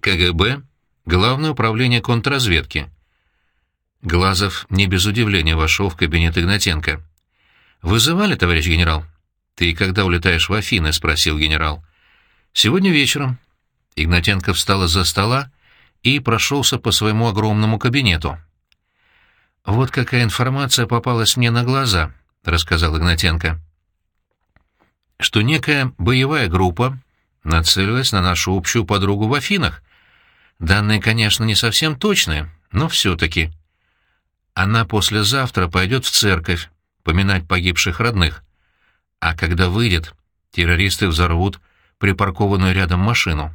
КГБ, Главное управление контрразведки. Глазов не без удивления вошел в кабинет Игнатенко. «Вызывали, товарищ генерал?» «Ты когда улетаешь в Афины?» — спросил генерал. «Сегодня вечером». Игнатенко встал из-за стола и прошелся по своему огромному кабинету. «Вот какая информация попалась мне на глаза», — рассказал Игнатенко. «Что некая боевая группа нацелилась на нашу общую подругу в Афинах. Данные, конечно, не совсем точные, но все-таки. Она послезавтра пойдет в церковь поминать погибших родных. А когда выйдет, террористы взорвут припаркованную рядом машину.